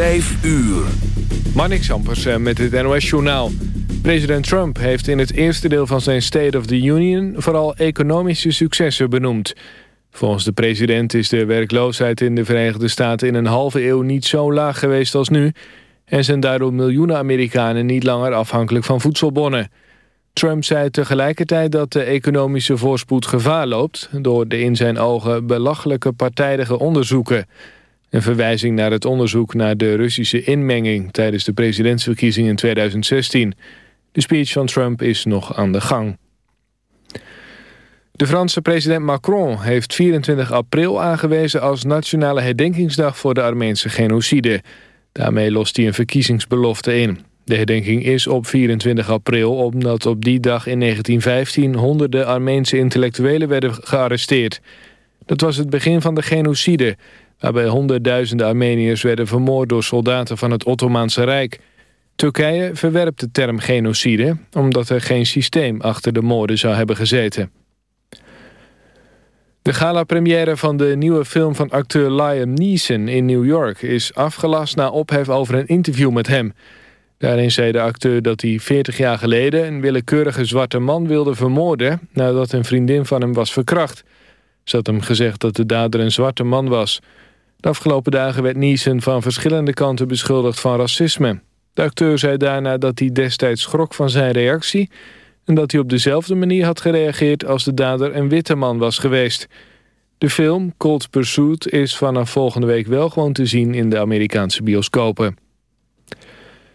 5 uur. Marnix Ampersen eh, met het NOS-journaal. President Trump heeft in het eerste deel van zijn State of the Union... vooral economische successen benoemd. Volgens de president is de werkloosheid in de Verenigde Staten... in een halve eeuw niet zo laag geweest als nu... en zijn daardoor miljoenen Amerikanen niet langer afhankelijk van voedselbonnen. Trump zei tegelijkertijd dat de economische voorspoed gevaar loopt... door de in zijn ogen belachelijke partijdige onderzoeken... Een verwijzing naar het onderzoek naar de Russische inmenging... tijdens de presidentsverkiezingen in 2016. De speech van Trump is nog aan de gang. De Franse president Macron heeft 24 april aangewezen... als nationale herdenkingsdag voor de Armeense genocide. Daarmee lost hij een verkiezingsbelofte in. De herdenking is op 24 april omdat op die dag in 1915... honderden Armeense intellectuelen werden gearresteerd. Dat was het begin van de genocide waarbij honderdduizenden Armeniërs werden vermoord door soldaten van het Ottomaanse Rijk. Turkije verwerpt de term genocide omdat er geen systeem achter de moorden zou hebben gezeten. De gala-première van de nieuwe film van acteur Liam Neeson in New York is afgelast na ophef over een interview met hem. Daarin zei de acteur dat hij 40 jaar geleden een willekeurige zwarte man wilde vermoorden nadat een vriendin van hem was verkracht. Ze had hem gezegd dat de dader een zwarte man was. De afgelopen dagen werd Neeson van verschillende kanten beschuldigd van racisme. De acteur zei daarna dat hij destijds schrok van zijn reactie... en dat hij op dezelfde manier had gereageerd als de dader een witte man was geweest. De film Cold Pursuit is vanaf volgende week wel gewoon te zien in de Amerikaanse bioscopen.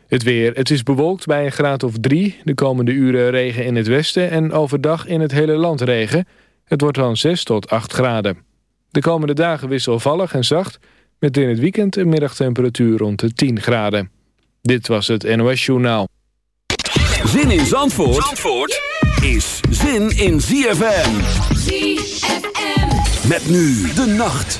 Het weer. Het is bewolkt bij een graad of drie. De komende uren regen in het westen en overdag in het hele land regen. Het wordt dan 6 tot 8 graden. De komende dagen wisselvallig en zacht... met in het weekend een middagtemperatuur rond de 10 graden. Dit was het NOS Journaal. Zin in Zandvoort, Zandvoort is zin in ZFM. ZFM. Met nu de nacht.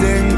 denk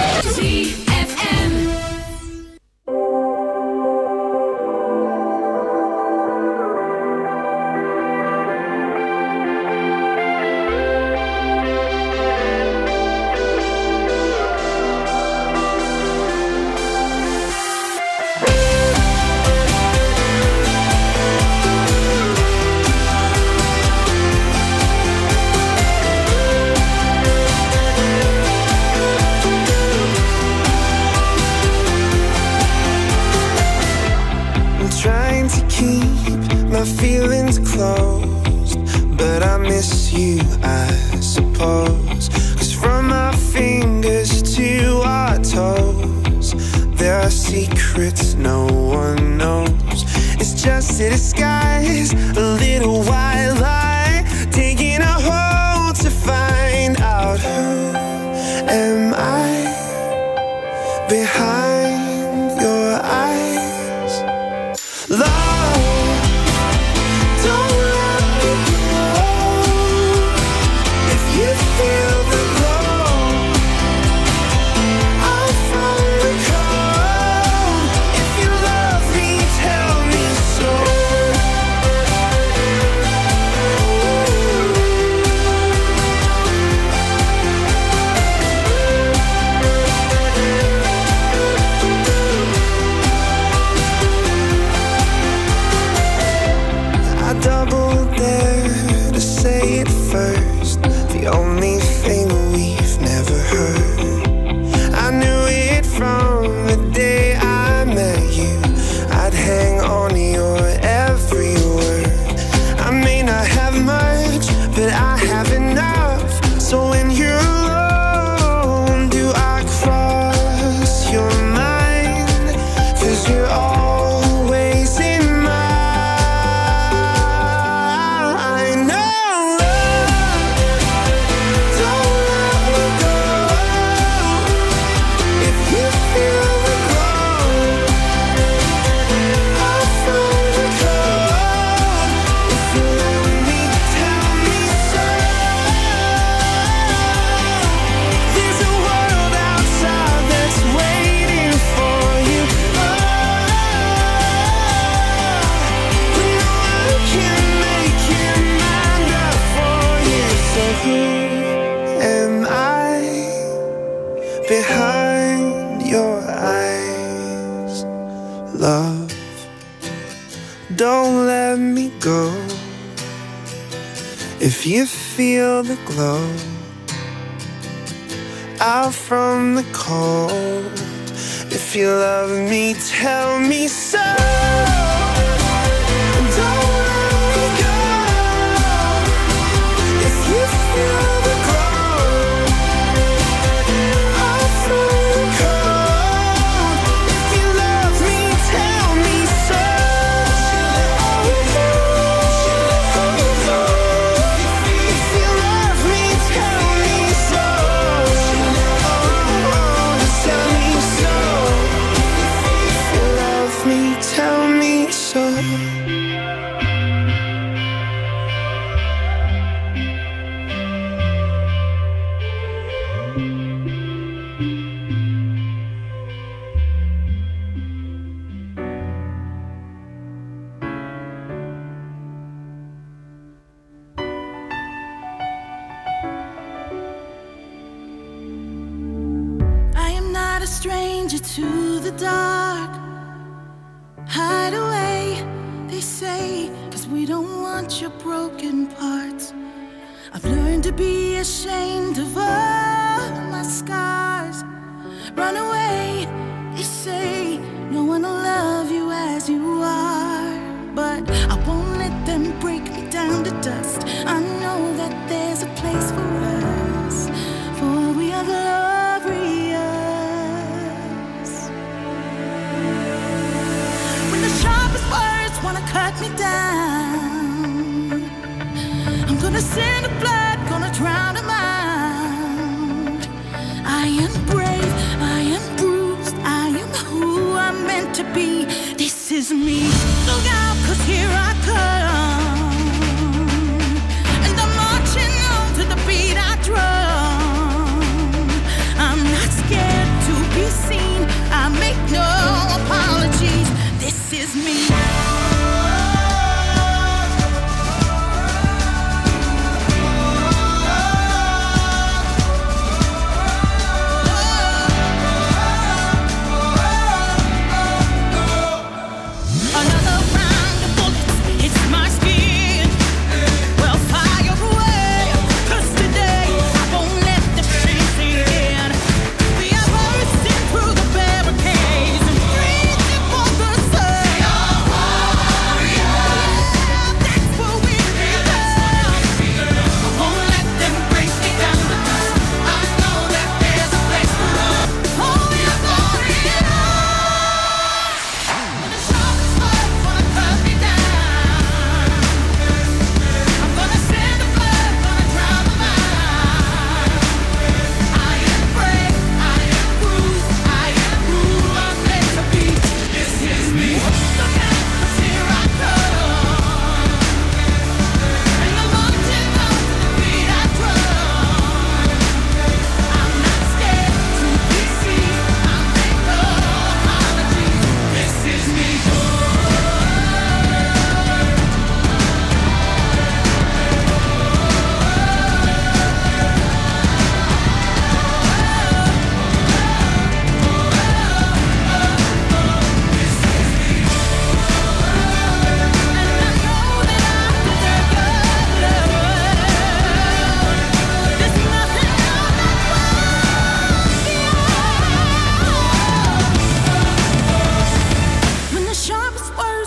is me.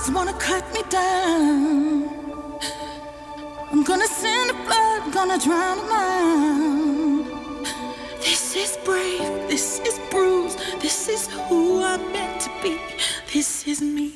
just wanna cut me down. I'm gonna send a blood, gonna drown a mind. This is brave, this is bruised, this is who I'm meant to be, this is me.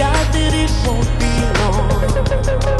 God that it won't be long.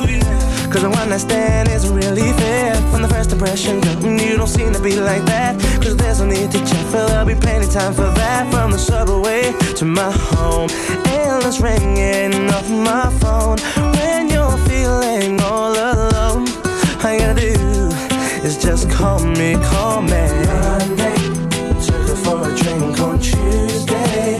Cause a one night stand isn't really fair. From the first impression, girl, mm, you don't seem to be like that. Cause there's no need to check, for there'll be plenty time for that. From the subway to my home Endless ringing off my phone. When you're feeling all alone All you gotta do is just call me, call me. Monday, took her for a drink on Tuesday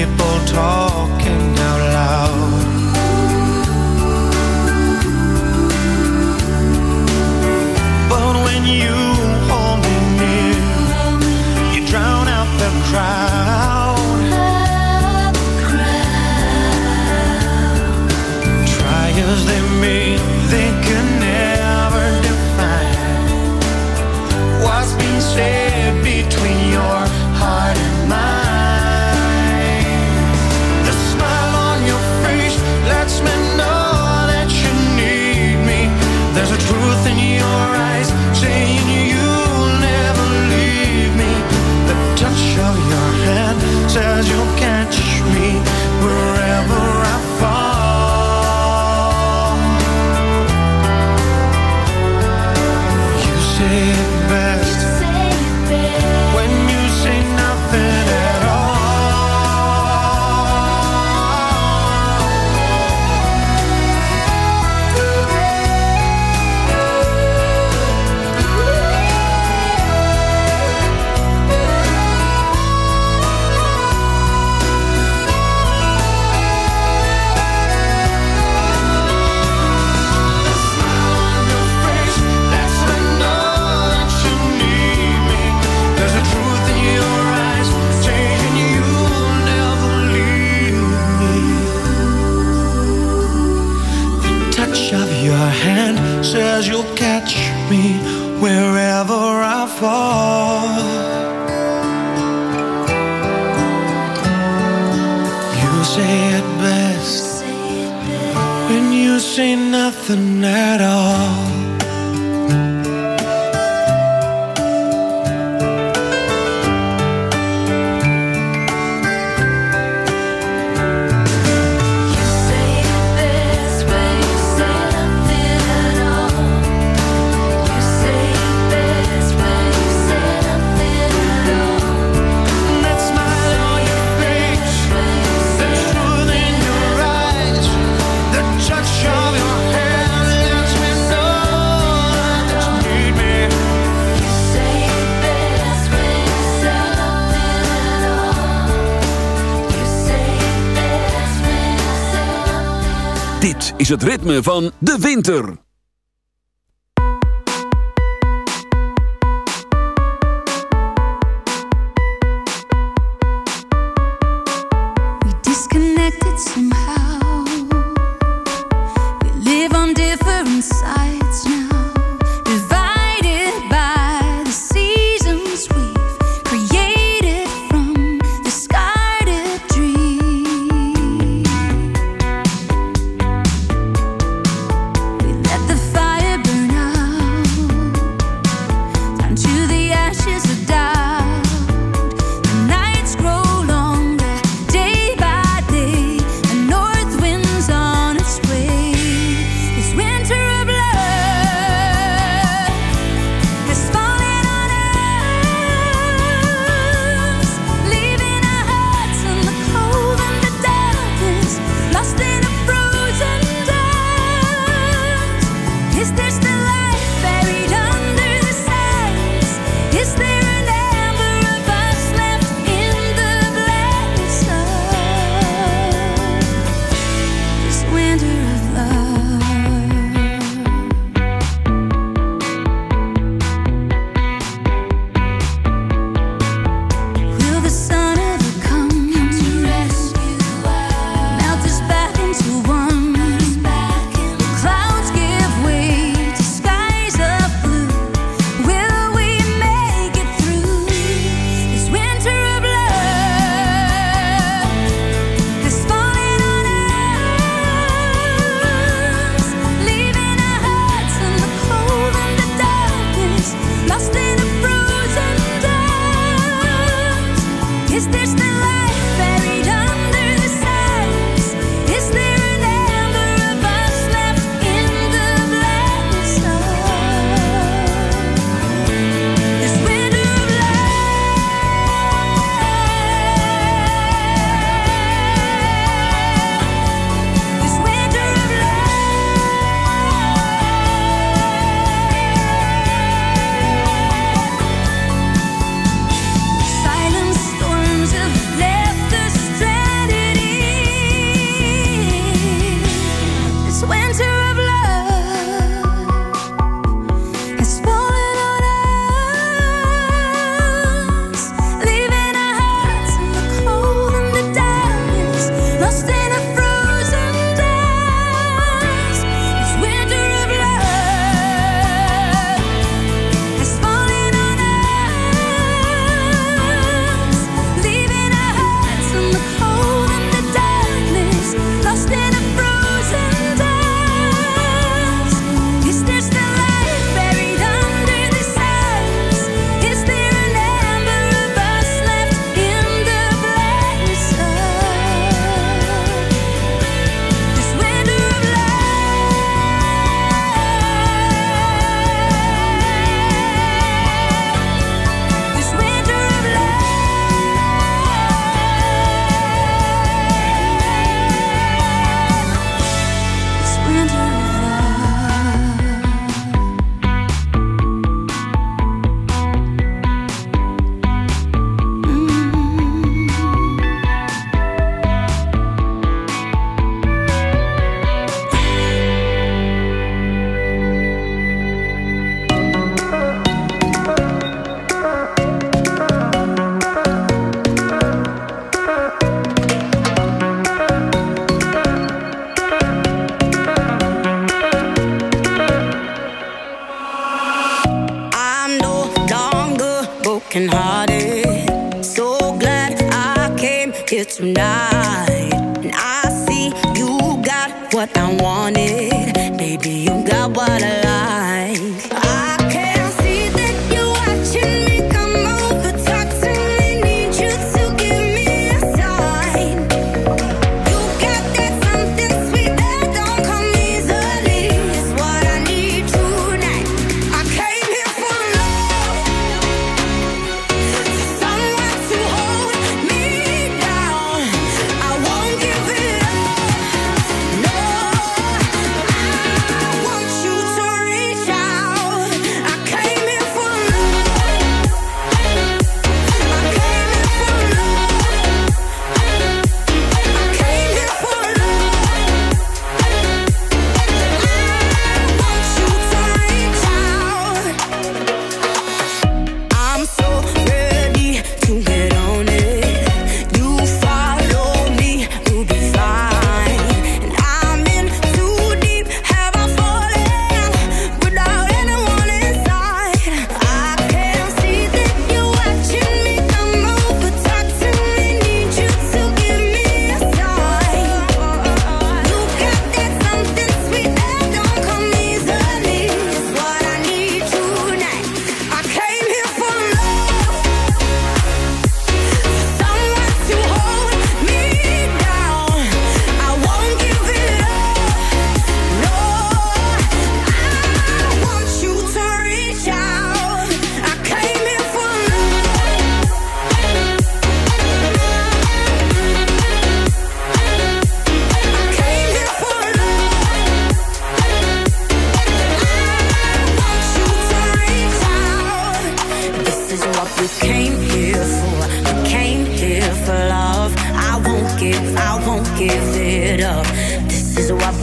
people talking out loud. But when you hold me near, you drown out the cry. van de winter.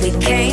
we can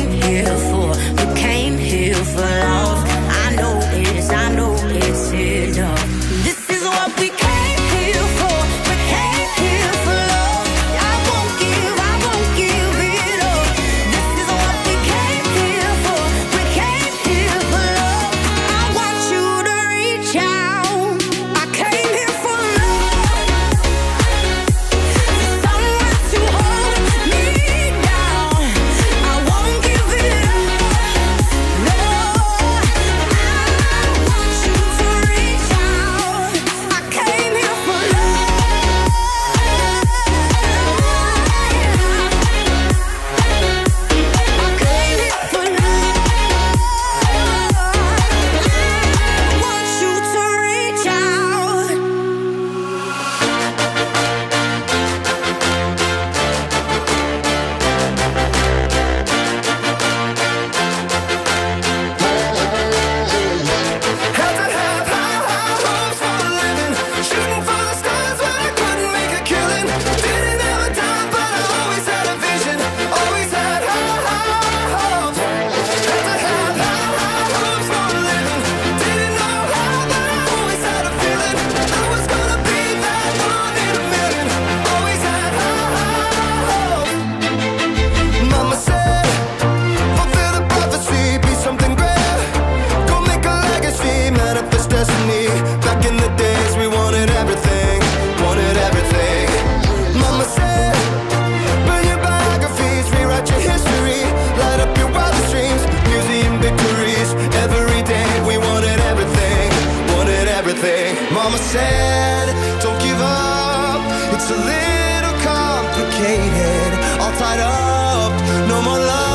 head. Don't give up, it's a little complicated. All tied up, no more love.